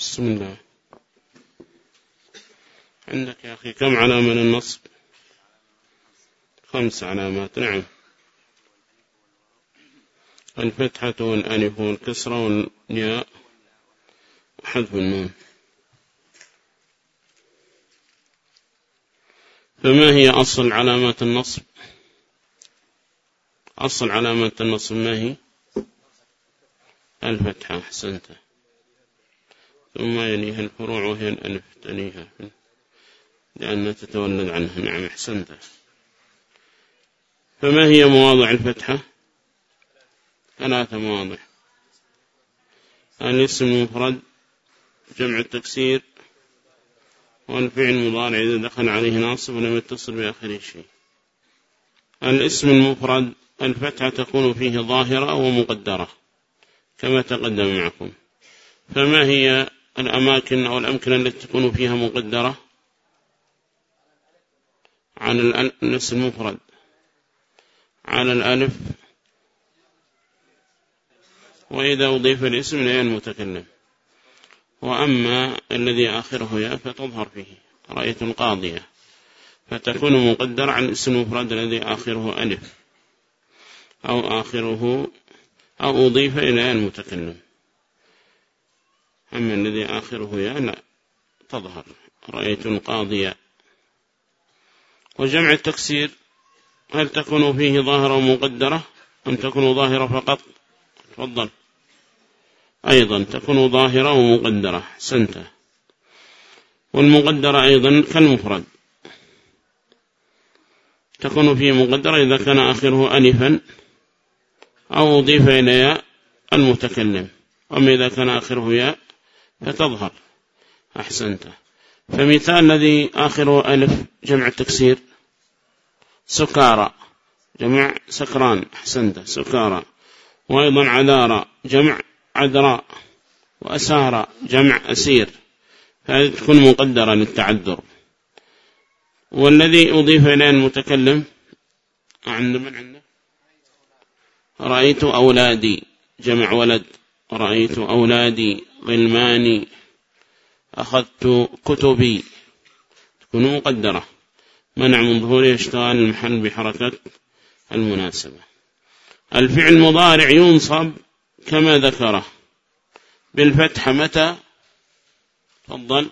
بسم الله. عندك يا أخي كم علامة للنصب؟ خمس علامات نعم. الفتحة والألف والكسرة والياء وحذف النون. فما هي أصل علامات النصب؟ أصل علامات النصب ما هي؟ الفتحة أحسنت. ثم يليها الفروع وهي الألف تليها لأنها تتولد عنها نعم أحسنت فما هي مواضع الفتحة؟ ثلاثة مواضع. الاسم المفرد جمع التكسير والفعل المضارع إذا دخل عليه ناصب ولم يتصل بآخره شيء. الاسم المفرد الفتحة تكون فيه ظاهرة ومقدرة كما تقدم معكم. فما هي الأماكن أو الأمكنة التي تكون فيها مقدرة عن الاسم المفرد. على الألف. وإذا أضيف الاسم لأن المتكلم. وأما الذي آخره يا فتظهر فيه. رأيت القاضية. فتكون مقدرة عن الاسم المفرد الذي آخره ألف. أو آخره أو أضيف إلى المتكلم. أما الذي آخره يا لا تظهر. رأيت القاضية وجمع التكسير هل تكون فيه ظاهرة مقدرة؟ أم تكون ظاهرة فقط؟ تفضل. أيضا تكون ظاهرة ومقدرة. سنتة والمقدرة أيضا كالمفرد. تكون فيه مقدرة إذا كان آخره ألفا أو أضيف إلى المتكلم. أما إذا كان آخره ياء فتظهر أحسنت. فمثال الذي آخره ألف جمع التكسير. سكارى. جمع سكران. أحسنت. سكارى. وأيضا عذارى. جمع عذراء. وأسارى. جمع أسير. فهذه تكون مقدرة للتعذر. والذي أضيف إليه المتكلم عند من عنده؟ رأيت أولادي. جمع ولد. رأيت أولادي. غلماني أخذت كتبي. تكون مقدرة. منع من ظهور اشتغال المحل بحركة المناسبة. الفعل المضارع ينصب كما ذكره. بالفتحة متى؟ تفضل.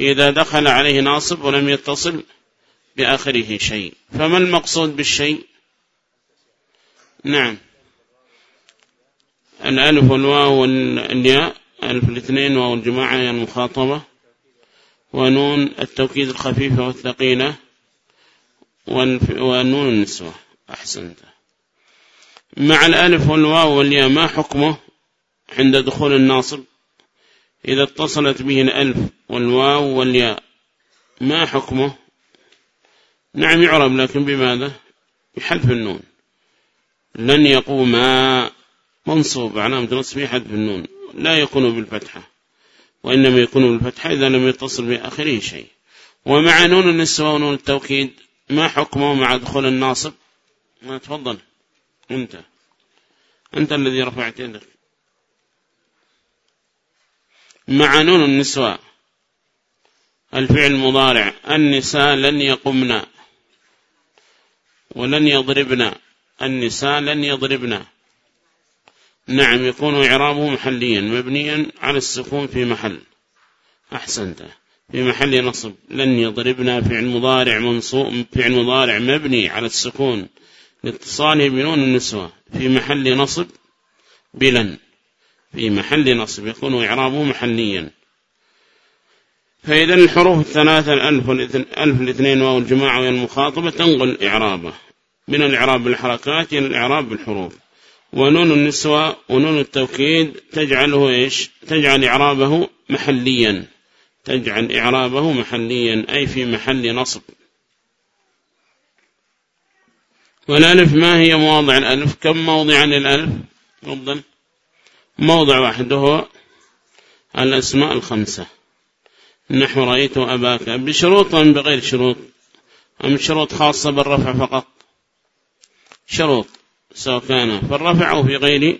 إذا دخل عليه ناصب ولم يتصل بآخره شيء. فما المقصود بالشيء؟ نعم. الألف والواو والياء ألف الاثنين واو الجماعة المخاطبة ونون التوكيد الخفيفة والثقيلة ونون النسوة. أحسنت. مع الألف والواو والياء ما حكمه عند دخول الناصب؟ إذا اتصلت به الألف والواو والياء ما حكمه؟ نعم يعرب لكن بماذا؟ بحذف النون. لن يقوما منصوب علامة نصبه حذف النون. لا يكون بالفتحة. وإنما يكون بالفتحة إذا لم يتصل بآخره شيء. ومع نون النسوة ونون التوكيد ما حكمه مع دخول الناصب؟ ما تفضل. أنت. أنت الذي رفعت يدك. مع نون النسوة. الفعل المضارع. النساء لن يقمن ولن يضربن النساء لن يضربن نعم يكون إعرابه محليا مبنيا على السكون في محل. أحسنت. في محل نصب. لن يضربنا فعل مضارع منصوب فعل مضارع مبني على السكون. لاتصاله بنون النسوة. في محل نصب بلن. في محل نصب يكون إعرابه محليا. فإذا الحروف الثلاثة الألف والألف الاثنين واو الجماعة والمخاطبة تنقل إعرابه. من الإعراب بالحركات إلى الإعراب بالحروف. ونون النسوة ونون التوكيد تجعله إيش؟ تجعل إعرابه محليا. تجعل إعرابه محليا أي في محل نصب. والألف ما هي مواضع الألف؟ كم موضعا للألف؟ أفضل موضع واحد هو الأسماء الخمسة. نحو رأيت أباك. بشروط أم بغير شروط؟ أم شروط خاصة بالرفع فقط؟ شروط. سواء كان في الرفع أو في غير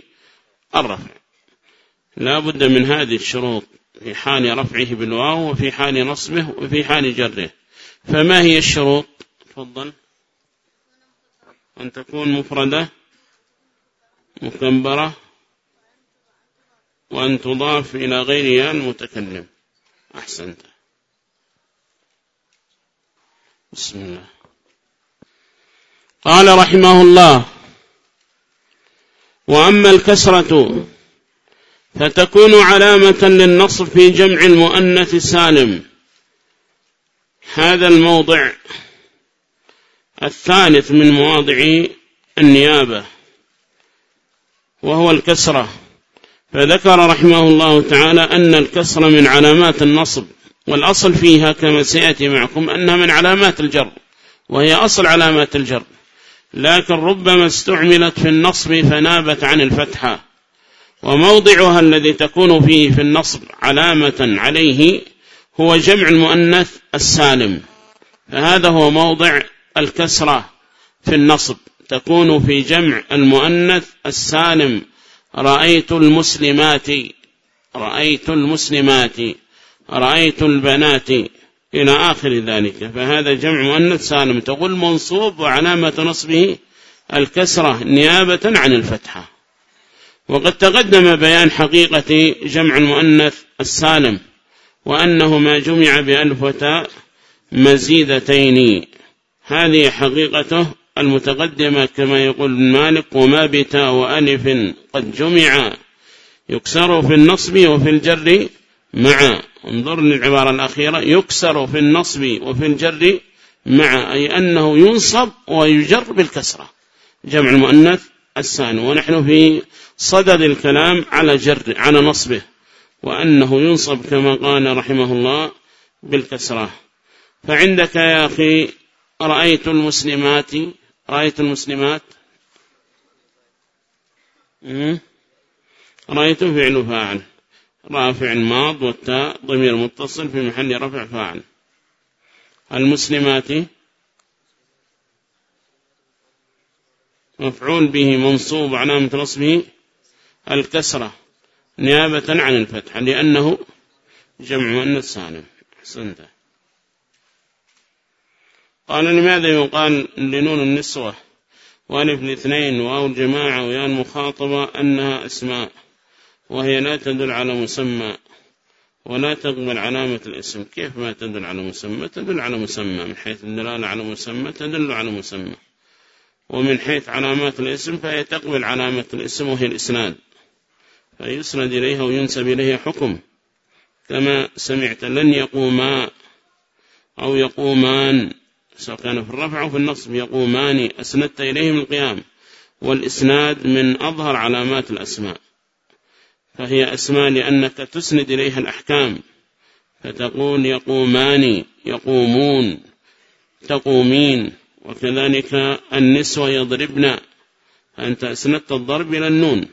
الرفع. لا بد من هذه الشروط في حال رفعه بالواو وفي حال نصبه وفي حال جره. فما هي الشروط؟ تفضل. أن تكون مفردة مكبرة وأن تضاف إلى غير المتكلم أحسنت. بسم الله. قال رحمه الله وأما الكسرة فتكون علامة للنصب في جمع المؤنث السالم. هذا الموضع الثالث من مواضع النيابة وهو الكسرة. فذكر رحمه الله تعالى أن الكسرة من علامات النصب والأصل فيها كما سيأتي معكم أنها من علامات الجر وهي أصل علامات الجر. لكن ربما استعملت في النصب فنابت عن الفتحة وموضعها الذي تكون فيه في النصب علامة عليه هو جمع المؤنث السالم. فهذا هو موضع الكسرة في النصب. تكون في جمع المؤنث السالم. رأيت المسلمات رأيت المسلمات رأيت البنات إلى آخر ذلك. فهذا جمع مؤنث سالم تقول منصوب وعلامة نصبه الكسرة نيابة عن الفتحة. وقد تقدم بيان حقيقة جمع المؤنث السالم وأنه ما جمع بألف وتاء مزيدتين. هذه حقيقته المتقدمة كما يقول مالك وما بتاء وألف قد جمع. يكسر في النصب وفي الجر مع. انظر للعبارة الأخيرة يكسر في النصب وفي الجر مع أي أنه ينصب ويجر بالكسرة. جمع المؤنث الثاني. ونحن في صدد الكلام على جر على نصبه وأنه ينصب كما قال رحمه الله بالكسرة. فعندك يا أخي رأيت المسلمات رأيت المسلمات؟ رأيت فعل فاعل رافع ماض والتاء ضمير متصل في محل رفع فاعل. المسلمات مفعول به منصوب علامة نصبه الكسرة نيابة عن الفتح لأنه جمع مؤنث سالم أحسنت. قال لماذا يقال لنون النسوة وألف الاثنين واو الجماعة ويا المخاطبة أنها أسماء؟ وهي لا تدل على مسمى ولا تقبل علامة الاسم. كيف ما تدل على مسمى؟ تدل على مسمى. من حيث الدلالة على مسمى تدل على مسمى. ومن حيث علامات الاسم فهي تقبل علامة الاسم وهي الإسناد. فيسند إليها وينسب إليها حكم. كما سمعت لن يقوما أو يقومان. سواء كان في الرفع أو في النصب يقومان أسندت إليهم القيام. والإسناد من أظهر علامات الأسماء. فهي أسماء لأنك تسند إليها الأحكام. فتقول يقومان يقومون تقومين وكذلك النسوة يضربن. فأنت أسندت الضرب إلى النون.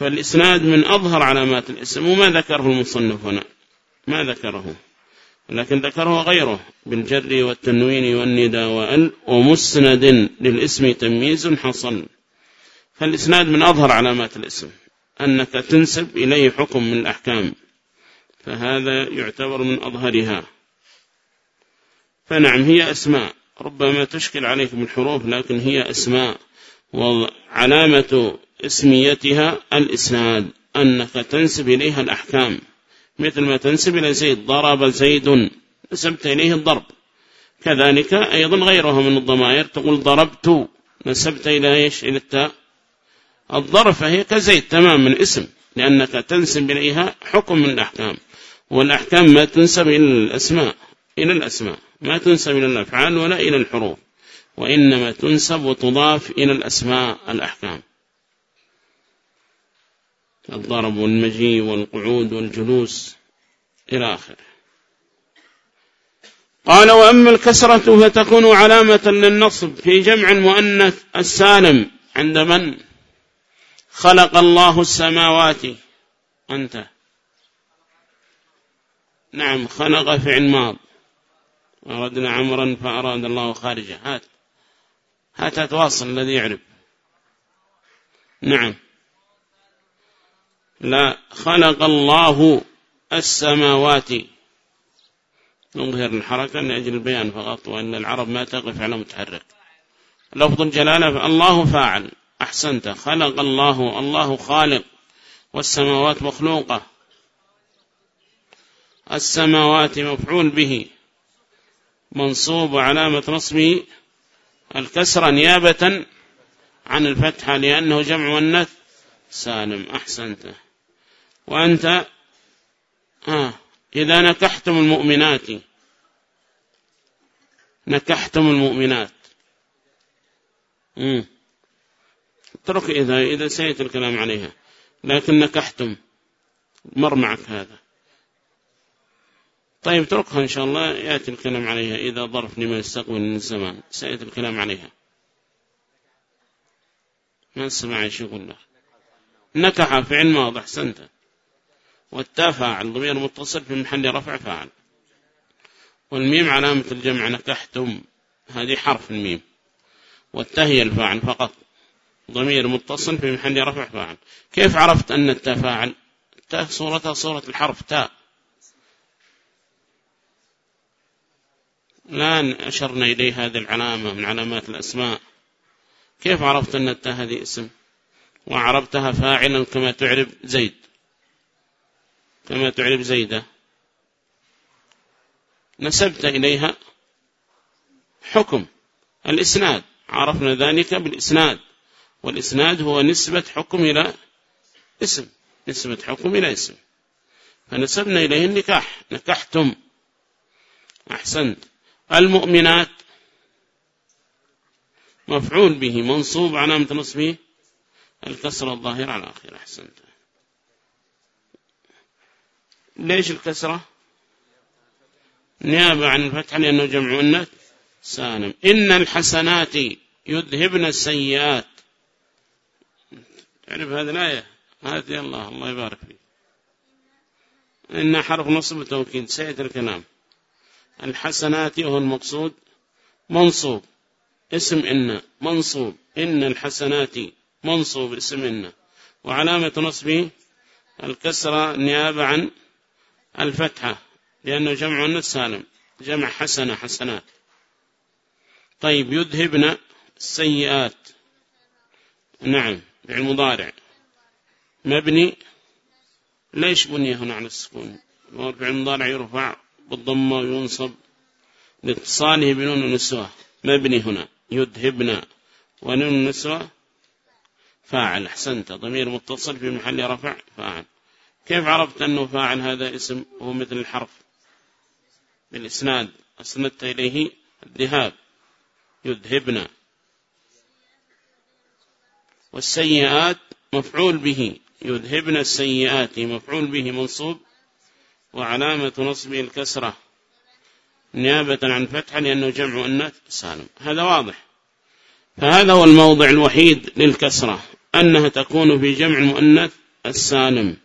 فالإسناد من أظهر علامات الاسم وما ذكره المصنف هنا. ما ذكره. لكن ذكره غيره. بالجر والتنوين والنداء وأل ومسند للاسم تمييز حصل. فالإسناد من أظهر علامات الاسم. أنك تنسب إليه حكم من الأحكام. فهذا يعتبر من أظهرها. فنعم هي أسماء. ربما تشكل عليكم الحروف لكن هي أسماء. وعلامة اسميتها الإسناد أنك تنسب إليها الأحكام. مثل ما تنسب إلى زيد ضرب زيد نسبت إليه الضرب. كذلك أيضا غيرها من الضمائر تقول ضربت نسبت إلى إيش؟ إلى التاء. الضرب فهي كزيد تمام من اسم لأنك تنسب إليها حكم من الأحكام. والأحكام ما تنسب إلى الأسماء إلى الأسماء. ما تنسب إلى الأفعال ولا إلى الحروف. وإنما تنسب وتضاف إلى الأسماء الأحكام. الضرب والمجيء والقعود والجلوس إلى آخره. قال وأما الكسرة فتكون علامة للنصب في جمع المؤنث السالم عند من؟ خلق الله السماوات. أنت. نعم خلق فعل ماض. أردنا عمرا فأراد الله خارجه. هات. هات تواصل الذي يعرف. نعم. لا خلق الله السماوات. نظهر الحركة لأجل البيان فقط وأن العرب ما تقف على متحرك. لفظ الجلالة الله فاعل. أحسنت. خلق الله الله خالق. والسماوات مخلوقة. السماوات مفعول به. منصوب علامة نصبه الكسرة نيابة عن الفتحة لأنه جمع والنث. سالم. أحسنت. وأنت آه إذا نكحتم المؤمنات. نكحتم المؤمنات. اترك إذا إذا سيت الكلام عليها. لكن نكحتم. مر معك هذا. طيب اتركها إن شاء الله. يأتي الكلام عليها. إذا ظرف لما يستقبل من الزمان. سيأتي الكلام عليها. ما إيش يقول له نكح فعل ماضي. أحسنت. والتاء فاعل ضمير متصل في محل رفع فاعل. والميم علامة الجمع. نكحتم. هذه حرف الميم. والتاء هي الفاعل فقط. ضمير متصل في محل رفع فاعل. كيف عرفت أن التاء فاعل؟ التاء صورتها صورة الحرف تاء. الآن أشرنا إليه هذه العلامة من علامات الأسماء. كيف عرفت أن التاء هذه اسم؟ وعرفتها فاعلا كما تعرف زيد. كما تعرف زيدة. نسبت إليها حكم الإسناد. عرفنا ذلك بالإسناد. والإسناد هو نسبة حكم إلى اسم نسبة حكم إلى اسم. فنسبنا إليه النكاح نكحتم. أحسنت. المؤمنات. مفعول به منصوب علامة نصبه. الكسرة الظاهرة على الآخر. أحسنت. ليش الكسرة؟ نيابة عن الفتح لأنه جمع النت سالم. إن الحسنات يذهبن السيئات. تعرف هذه الآية هذه الله الله يبارك فيك. إن حرف نصب وتوكيد سيد الكلام. الحسنات وهو المقصود منصوب اسم إن منصوب. إن الحسنات منصوب اسم إن. وعلامة نصبه الكسرة نيابة عن الفتحة لأنه جمع النت سالم. جمع حسنة حسنات. طيب يذهبنا السيئات. نعم. بالمضارع مبني ليش بني هنا على السكون؟ فعل المضارع يرفع بالضمة وينصب لاتصاله بنون النسوة. مبني هنا. يذهبنا. ونون النسوة فاعل. أحسنت. ضمير متصل في محل رفع فاعل. كيف عرفت أنه فاعل هذا اسم؟ هو مثل الحرف. بالإسناد. أسندت إليه الذهاب. يذهبنا. والسيئات مفعول به يذهبن السيئات مفعول به منصوب وعلامة نصبه الكسرة نيابة عن فتحة لأنه جمع النات سالم. هذا واضح. فهذا هو الموضع الوحيد للكسرة أنها تكون في جمع المؤنث السالم.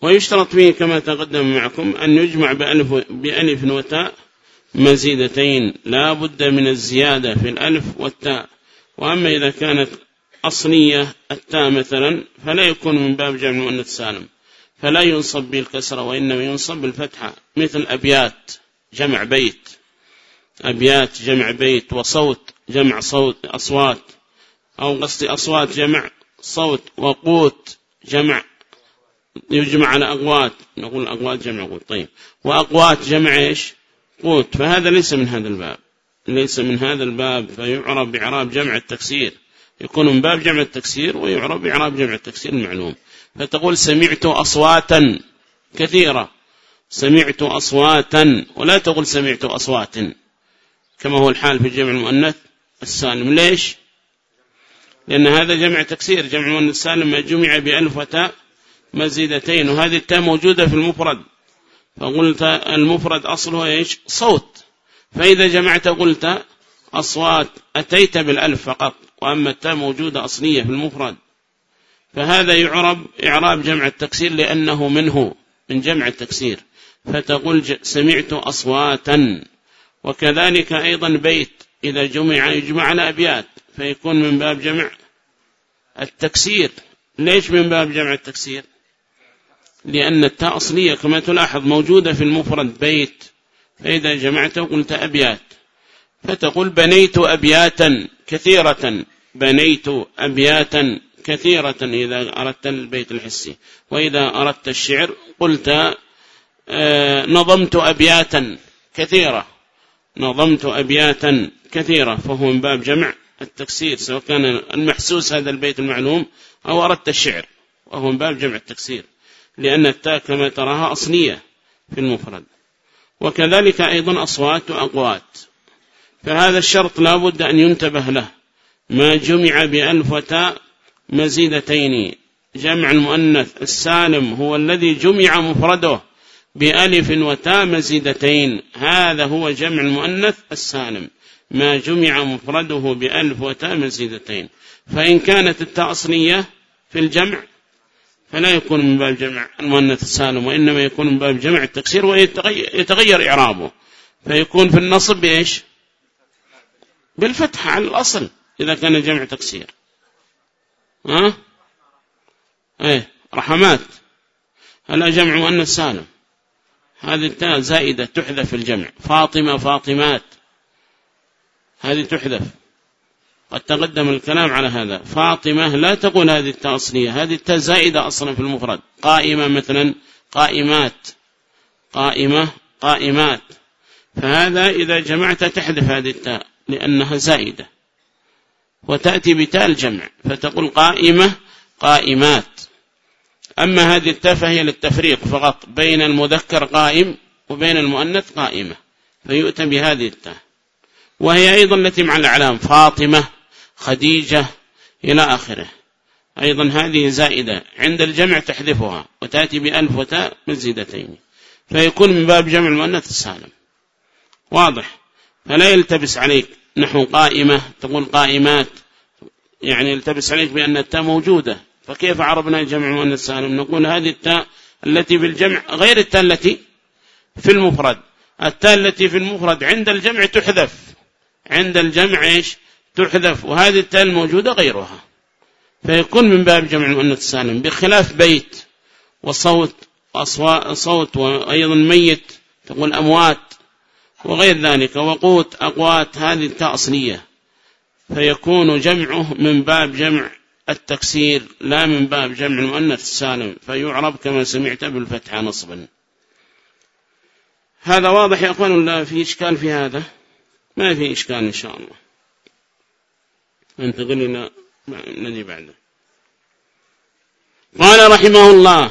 ويشترط فيه كما تقدم معكم أن يجمع بألف, بألف وتاء مزيدتين لا بد من الزيادة في الألف والتاء. وأما إذا كانت أصلية التاء مثلا فلا يكون من باب جمع المؤنث سالم. فلا ينصب بالكسرة وإنما ينصب بالفتحة مثل أبيات جمع بيت. أبيات جمع بيت وصوت جمع صوت أصوات أو قصدي أصوات جمع صوت وقوت جمع يجمع على أقوات. نقول أقوات جمع قوت طيب. وأقوات جمع إيش؟ قوت فهذا ليس من هذا الباب. ليس من هذا الباب فيعرب بعراب جمع التكسير. يكون من باب جمع التكسير ويعرب بعراب جمع التكسير المعلوم. فتقول سمعت أصواتا كثيرة. سمعت أصواتا ولا تقول سمعت أصوات. كما هو الحال في جمع المؤنث السالم. ليش؟ لأن هذا جمع تكسير. جمع المؤنث السالم ما جمع بألف وتاء مزيدتين وهذه التاء موجودة في المفرد. فقلت المفرد أصله إيش؟ صوت. فإذا جمعت قلت أصوات أتيت بالألف فقط وأما التاء موجودة أصلية في المفرد. فهذا يعرب إعراب جمع التكسير لأنه منه من جمع التكسير. فتقول سمعت أصواتا. وكذلك أيضا بيت إذا جمع يجمع على أبيات فيكون من باب جمع التكسير. ليش من باب جمع التكسير؟ لأن التاء أصلية كما تلاحظ موجودة في المفرد بيت. فإذا جمعته قلت أبيات. فتقول بنيت أبياتا كثيرة. بنيت أبياتا كثيرة إذا أردت البيت الحسي. وإذا أردت الشعر قلت آه، نظمت أبياتا كثيرة. نظمت أبياتا كثيرة. فهو من باب جمع التكسير سواء كان المحسوس هذا البيت المعلوم أو أردت الشعر. وهو من باب جمع التكسير. لأن التاء كما تراها أصلية في المفرد. وكذلك أيضا أصوات وأقوات. فهذا الشرط لا بد أن ينتبه له. ما جمع بألف وتاء مزيدتين. جمع المؤنث السالم هو الذي جمع مفرده بألف وتاء مزيدتين. هذا هو جمع المؤنث السالم. ما جمع مفرده بألف وتاء مزيدتين. فإن كانت التاء أصلية في الجمع فلا يكون من باب جمع المؤنث السالم وإنما يكون من باب جمع التكسير ويتغير إعرابه. فيكون في النصب بإيش؟ بالفتح على الأصل إذا كان جمع تكسير ها؟ إيه رحمات. هلا جمع مؤنث سالم. هذه التاء زائدة تحذف الجمع. فاطمة فاطمات. هذه تحذف. قد تقدم الكلام على هذا. فاطمة لا تقول هذه التاء أصلية هذه التاء زائدة أصلا في المفرد. قائمة مثلا قائمات قائمة قائمات. فهذا إذا جمعت تحذف هذه التاء لأنها زائدة وتأتي بتاء الجمع فتقول قائمة قائمات. أما هذه التاء فهي للتفريق فقط بين المذكر قائم وبين المؤنث قائمة. فيؤتى بهذه التاء وهي أيضا التي مع الأعلام فاطمة. خديجة إلى آخره. أيضا هذه زائدة عند الجمع تحذفها وتأتي بألف وتاء مزيدتين فيكون من باب جمع المؤنث السالم. واضح. فلا يلتبس عليك نحو قائمة تقول قائمات. يعني يلتبس عليك بأن التاء موجودة. فكيف عربنا جمع المؤنث السالم نقول هذه التاء التي بالجمع غير التاء التي في المفرد. التاء التي في المفرد عند الجمع تحذف. عند الجمع إيش؟ تحذف وهذه التاء الموجودة غيرها. فيكون من باب جمع المؤنث السالم بخلاف بيت وصوت صوت وأيضا ميت تقول أموات وغير ذلك وقوت أقوات هذه التاء أصلية. فيكون جمعه من باب جمع التكسير لا من باب جمع المؤنث السالم. فيعرب كما سمعت بالفتحة نصبا. هذا واضح يا أخوان ولا في إشكال في هذا؟ ما في إشكال إن شاء الله. انتقل إلى الذي بعده. قال رحمه الله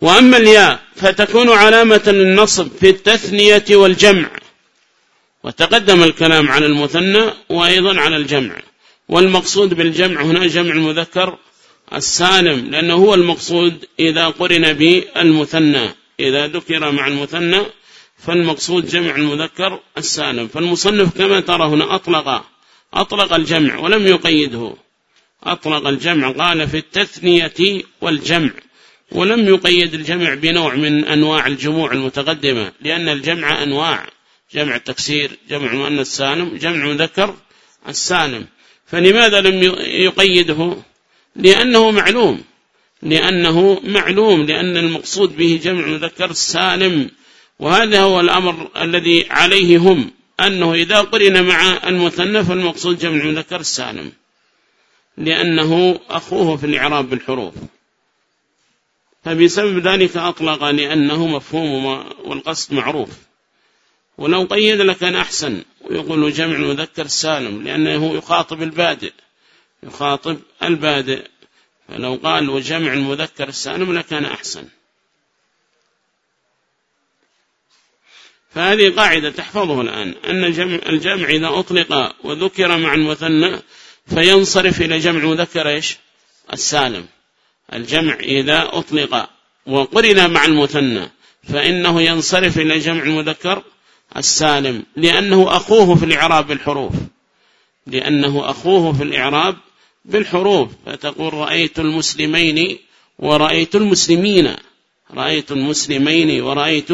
وأما الياء فتكون علامة النصب في التثنية والجمع. وتقدم الكلام على المثنى وأيضا على الجمع. والمقصود بالجمع هنا جمع المذكر السالم لأنه هو المقصود إذا قرن بالمثنى. إذا ذكر مع المثنى فالمقصود جمع المذكر السالم. فالمصنف كما ترى هنا أطلق أطلق الجمع ولم يقيده. أطلق الجمع قال في التثنية والجمع. ولم يقيد الجمع بنوع من أنواع الجموع المتقدمة لأن الجمع أنواع. جمع التكسير جمع المؤنث السالم جمع مذكر السالم فلماذا لم يقيده؟ لأنه معلوم. لأنه معلوم لأن المقصود به جمع مذكر السالم وهذا هو الأمر الذي عليه هم. أنه إذا قرن مع المثنى فالمقصود جمع مذكر السالم لأنه أخوه في الإعراب بالحروف. فبسبب ذلك أطلق لأنه مفهوم والقصد معروف. ولو قيد لكان أحسن ويقول جمع مذكر سالم لأنه يخاطب البادئ يخاطب البادئ. فلو قال وجمع المذكر السالم لكان أحسن. فهذه قاعدة تحفظه الآن. أن الجمع إذا أطلق وذكر مع المثنى فينصرف إلى جمع مذكر إيش؟ السالم. الجمع إذا أطلق وقرن مع المثنى فإنه ينصرف إلى جمع المذكر السالم. لأنه أخوه في الإعراب بالحروف. لأنه أخوه في الإعراب بالحروف. فتقول رأيت المسلمين ورأيت المسلمين. رأيت المسلمين ورأيت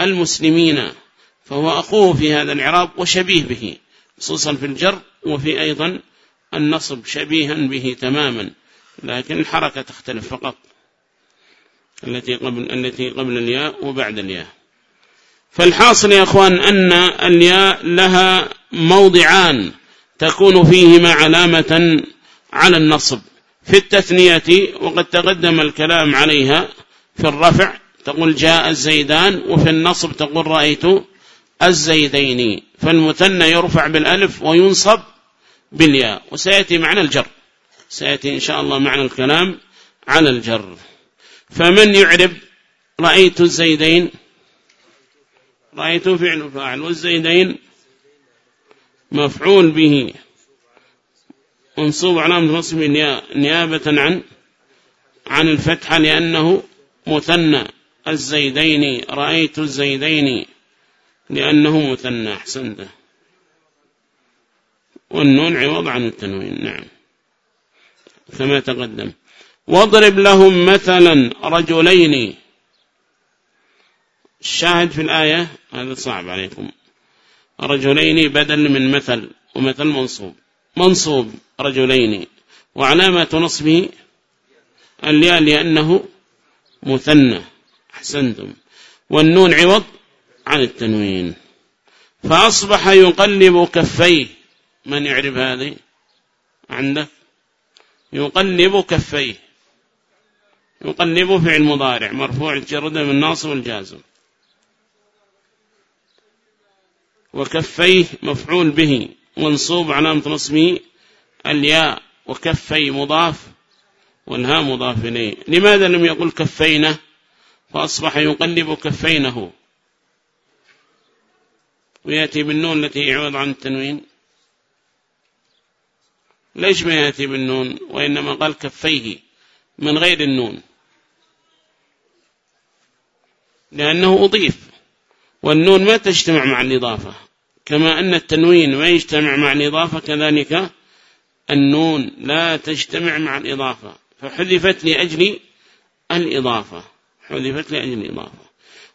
المسلمين فهو أخوه في هذا الإعراب وشبيه به خصوصا في الجر وفي أيضا النصب شبيها به تماما لكن الحركة تختلف فقط. التي قبل, التي قبل الياء وبعد الياء. فالحاصل يا أخوان أن الياء لها موضعان تكون فيهما علامة على النصب. في التثنية وقد تقدم الكلام عليها في الرفع تقول جاء الزيدان وفي النصب تقول رأيت الزيدين. فالمثنى يرفع بالألف وينصب بالياء وسيأتي معنى الجر. سيأتي إن شاء الله معنى الكلام على الجر. فمن يعرب؟ رأيت الزيدين. رأيت فعل فاعل والزيدين مفعول به. منصوب علامة نصب نيابة عن عن الفتحة لأنه مثنى. الزيدين رأيت الزيدين لأنه مثنى أحسنته والنون عوض عن التنوين نعم. كما تقدم. واضرب لهم مثلا رجلين. الشاهد في الآية هذا صعب عليكم. رجلين بدل من مثل ومثل منصوب. منصوب رجلين. وعلامة نصبه الياء لأنه مثنى. أحسنتم. والنون عوض عن التنوين. فأصبح يقلب كفيه من يعرف هذه؟ عندك؟ يقلب كفيه يقلب فعل مضارع. مرفوع الجرد من ناصب الجازم وكفيه مفعول به. منصوب علامة نصبه. الياء. وكفي مضاف. والها مضاف إليه. لماذا لم يقل كفينه فأصبح يقلب كفينه. ويأتي بالنون التي يعوض عن التنوين. ليش ما يأتي بالنون؟ وإنما قال كفيه من غير النون. لأنه أضيف. والنون ما تجتمع مع الإضافة. كما أن التنوين ما يجتمع مع الإضافة كذلك النون لا تجتمع مع الإضافة. فحذفت لأجل الإضافة. حذفت لأجل الإضافة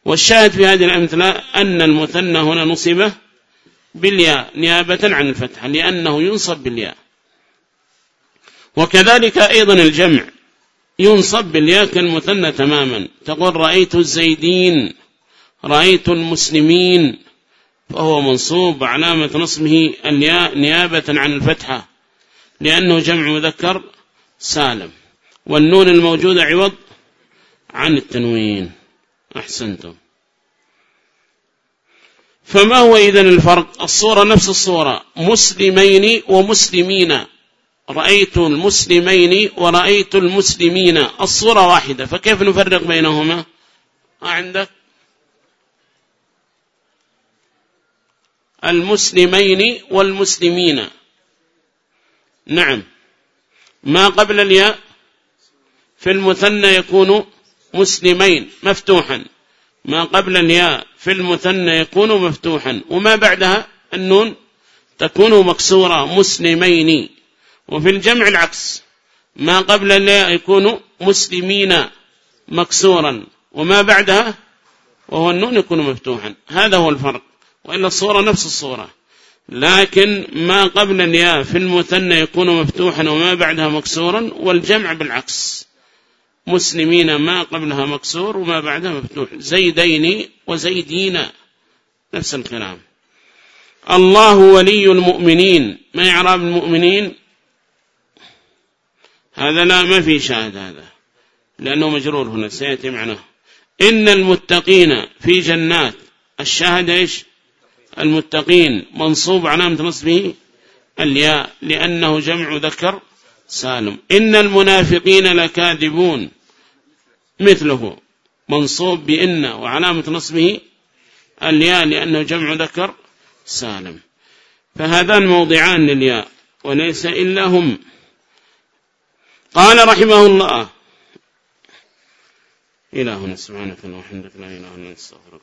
والشاهد في هذه الأمثلة أن المثنى هنا نصبه بالياء نيابة عن الفتحة لأنه ينصب بالياء. وكذلك أيضا الجمع ينصب بالياء كالمثنى تماما. تقول رأيت الزيدين رأيت المسلمين فهو منصوب علامة نصبه الياء نيابة عن الفتحة لأنه جمع مذكر سالم. والنون الموجودة عوض عن التنوين. أحسنتم. فما هو إذن الفرق؟ الصورة نفس الصورة. مسلمين ومسلمين. رأيت المسلمين ورأيت المسلمين. الصورة واحدة. فكيف نفرق بينهما؟ عندك. المسلمين والمسلمين. نعم. ما قبل الياء؟ في المثنى يكون مسلمين مفتوحا. ما قبل الياء في المثنى يكون مفتوحا. وما بعدها النون تكون مكسورة مسلمين. وفي الجمع العكس ما قبل الياء يكون مسلمين مكسورا. وما بعدها وهو النون يكون مفتوحا. هذا هو الفرق. وإلا الصورة نفس الصورة. لكن ما قبل الياء في المثنى يكون مفتوحا وما بعدها مكسورا والجمع بالعكس. مسلمين ما قبلها مكسور وما بعدها مفتوح. زيدين وزيدين. نفس الكلام. الله ولي المؤمنين. ما يعرب المؤمنين؟ هذا لا ما في شاهد هذا. لأنه مجرور هنا. سيأتي معناه إن المتقين في جنات. الشاهد إيش؟ المتقين. منصوب علامة نصبه الياء. لأنه جمع ذكر سالم. إن المنافقين لكاذبون. مثله منصوب بإن وعلامة نصبه الياء لأنه جمع ذكر سالم. فهذان موضعان للياء وليس إلا هم. قال رحمه الله إلهنا سبحانك وحمدك لا إله إلا أنت أستغفرك